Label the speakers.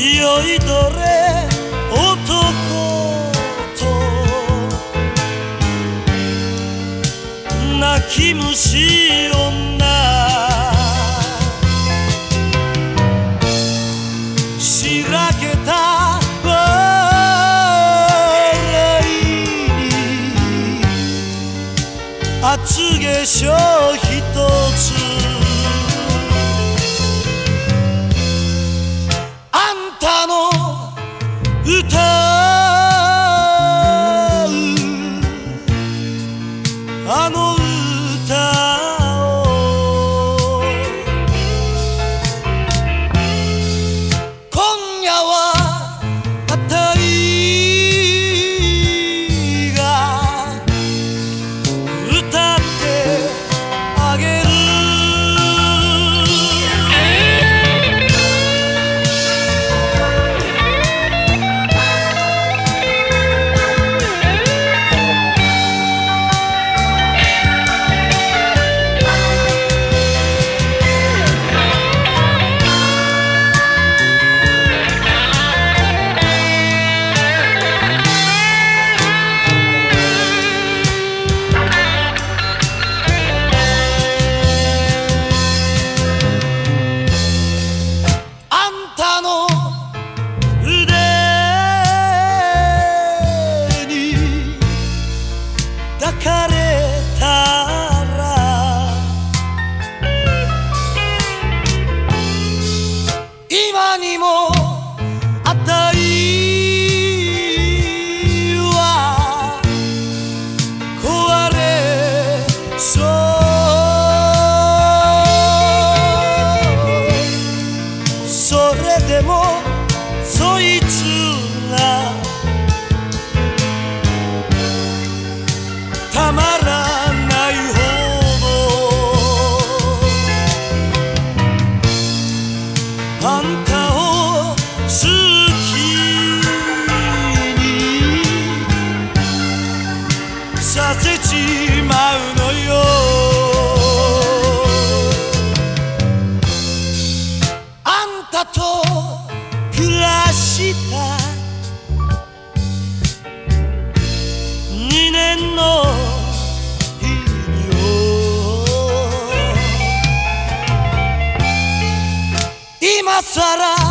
Speaker 1: 酔いどれ男と。泣き虫女。しらけた。笑いに。厚化粧人あんたを好きにさせちまうのよ。あんたと暮らした二年の Massará